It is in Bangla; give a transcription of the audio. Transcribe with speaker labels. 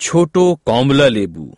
Speaker 1: ছোট কমলা লেবু।